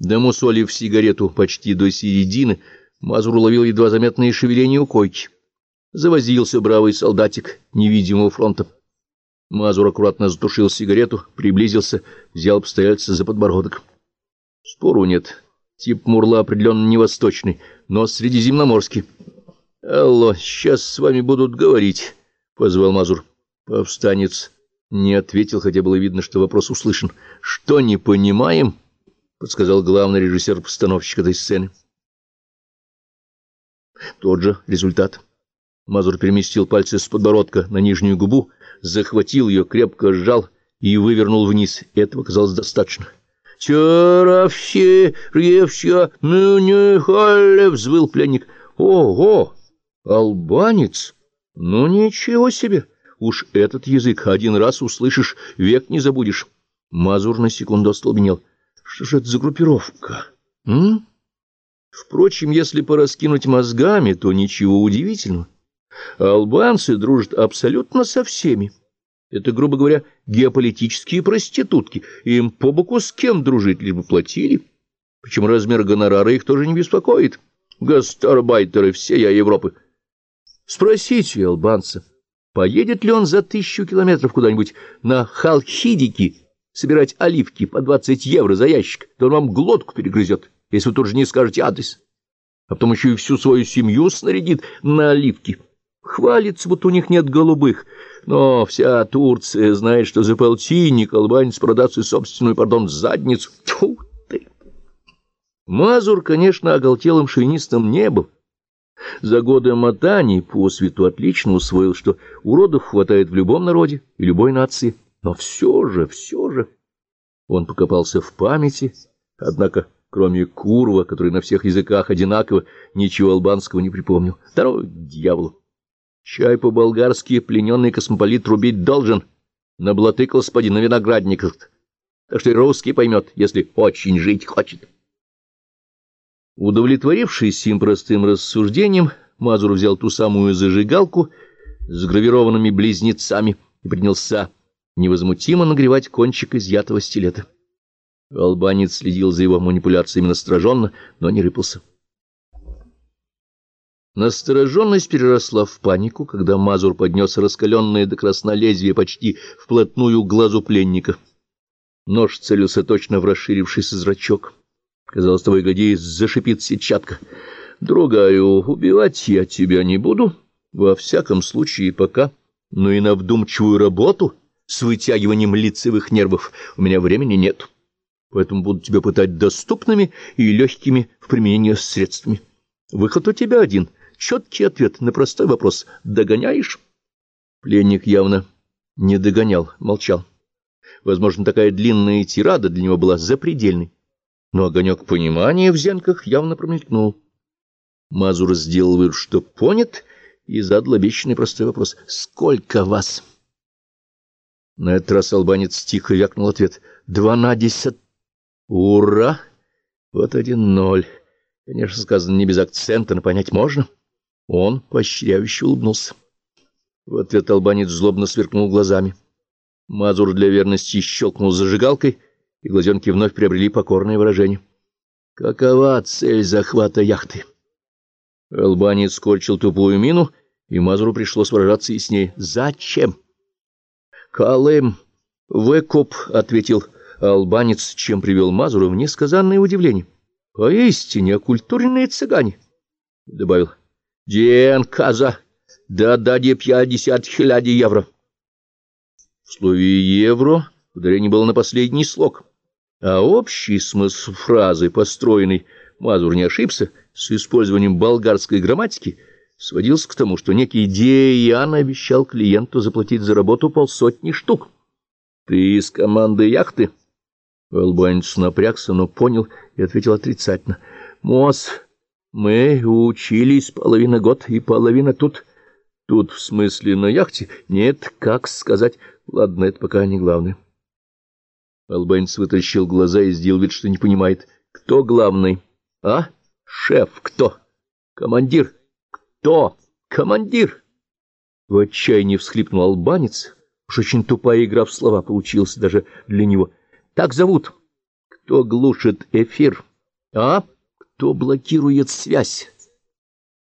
Домусолив сигарету почти до середины, Мазур уловил едва заметные шевеления у койки. Завозился бравый солдатик невидимого фронта. Мазур аккуратно затушил сигарету, приблизился, взял постояльца за подбородок. Спору нет. Тип Мурла определенно не восточный, но средиземноморский. — Алло, сейчас с вами будут говорить, — позвал Мазур. Повстанец не ответил, хотя было видно, что вопрос услышан. — Что, не понимаем? — подсказал главный режиссер-постановщик этой сцены. Тот же результат. Мазур переместил пальцы с подбородка на нижнюю губу, захватил ее, крепко сжал и вывернул вниз. Этого казалось достаточно. «Вчера все ревща не хале!» — взвыл пленник. «Ого! Албанец! Ну ничего себе! Уж этот язык один раз услышишь, век не забудешь!» Мазур на секунду остолбенел. «Что же это за группировка? М? Впрочем, если пораскинуть мозгами, то ничего удивительного. Албанцы дружат абсолютно со всеми. Это, грубо говоря, геополитические проститутки. Им по боку с кем дружить, лишь бы платили. Причем размер гонорара их тоже не беспокоит. Гастарбайтеры всей Европы. Спросите албанца, поедет ли он за тысячу километров куда-нибудь на Халхидики собирать оливки по двадцать евро за ящик, то он вам глотку перегрызет, если вы тут же не скажете адрес. А потом еще и всю свою семью снарядит на оливки. Хвалится, будто у них нет голубых, но вся Турция знает, что за полтинник албанец продаст собственную, пардон, задницу. Тьфу ты! Мазур, конечно, оголтелым шовинистом не был. За годы мотаний по свету отлично усвоил, что уродов хватает в любом народе и любой нации. Но все же, все же... Он покопался в памяти, однако, кроме Курва, который на всех языках одинаково, ничего албанского не припомнил. Второй дьяволу! Чай по-болгарски плененный космополит рубить должен. Наблатыкал спади на виноградниках. Так что и русский поймет, если очень жить хочет. Удовлетворившись им простым рассуждением, Мазур взял ту самую зажигалку с гравированными близнецами и принялся невозмутимо нагревать кончик изъятого стилета. Албанец следил за его манипуляциями настороженно, но не рыпался. Настороженность переросла в панику, когда Мазур поднес раскаленное до красна лезвие почти вплотную к глазу пленника. Нож целился точно в расширившийся зрачок. Казалось, и гляди, зашипит сетчатка. Другаю, убивать я тебя не буду, во всяком случае пока, но и на вдумчивую работу с вытягиванием лицевых нервов у меня времени нет, поэтому буду тебя пытать доступными и легкими в применении средствами. Выход у тебя один — четкий ответ на простой вопрос «догоняешь?». Пленник явно не догонял, молчал. Возможно, такая длинная тирада для него была запредельной. Но огонек понимания в зенках явно промелькнул. Мазур сделал вывод, что понят, и задал обещанный простой вопрос «Сколько вас?». На этот раз албанец тихо вякнул ответ «Два на десять». «Ура!» Вот один ноль. Конечно, сказано не без акцента, но понять можно. Он поощряюще улыбнулся. В ответ албанец злобно сверкнул глазами. Мазур для верности щелкнул зажигалкой, и глазенки вновь приобрели покорное выражение. Какова цель захвата яхты? Албанец скорчил тупую мину, и Мазуру пришлось выражаться яснее. Зачем? Калым, выкуп, — ответил албанец, чем привел Мазуру в несказанное удивление. Поистине оккультуренные цыгане, — добавил. Ден каза, да даде пятьдесят хиляди евро. В слове «евро» ударение было на последний слог, а общий смысл фразы, построенный, Мазур не ошибся, с использованием болгарской грамматики, сводился к тому, что некий Деян обещал клиенту заплатить за работу полсотни штук. «Ты из команды яхты?» Албанец напрягся, но понял и ответил отрицательно. «Мосс...» Мы учились половина год и половина тут. Тут, в смысле, на яхте? Нет, как сказать. Ладно, это пока не главное. Албанец вытащил глаза и сделал вид, что не понимает. Кто главный? А? Шеф кто? Командир? Кто? Командир? В отчаянии всхлипнул албанец. Уж очень тупая игра в слова получилась даже для него. Так зовут. Кто глушит эфир? А кто блокирует связь?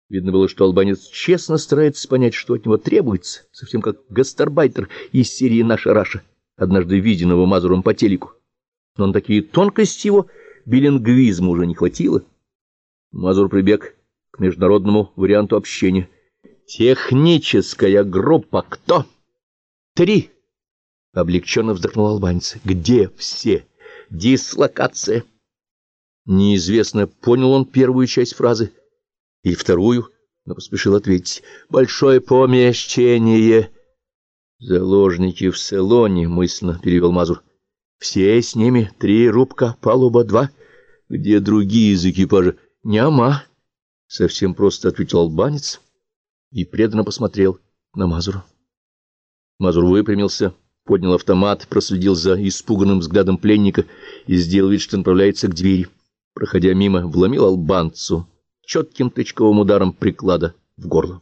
Видно было, что албанец честно старается понять, что от него требуется, совсем как гастарбайтер из серии «Наша Раша», однажды виденного Мазуром по телеку. Но на такие тонкости его билингвизма уже не хватило. Мазур прибег к международному варианту общения. «Техническая группа кто?» «Три!» — облегченно вздохнул албанец. «Где все? Дислокация!» Неизвестно, понял он первую часть фразы и вторую, но поспешил ответить. «Большое помещение!» «Заложники в салоне», — мысленно перевел Мазур. «Все с ними, три рубка, палуба два. Где другие из экипажа?» «Няма», — совсем просто ответил албанец и преданно посмотрел на Мазура. Мазур выпрямился, поднял автомат, проследил за испуганным взглядом пленника и сделал вид, что направляется к двери проходя мимо, вломил албанцу четким тычковым ударом приклада в горло.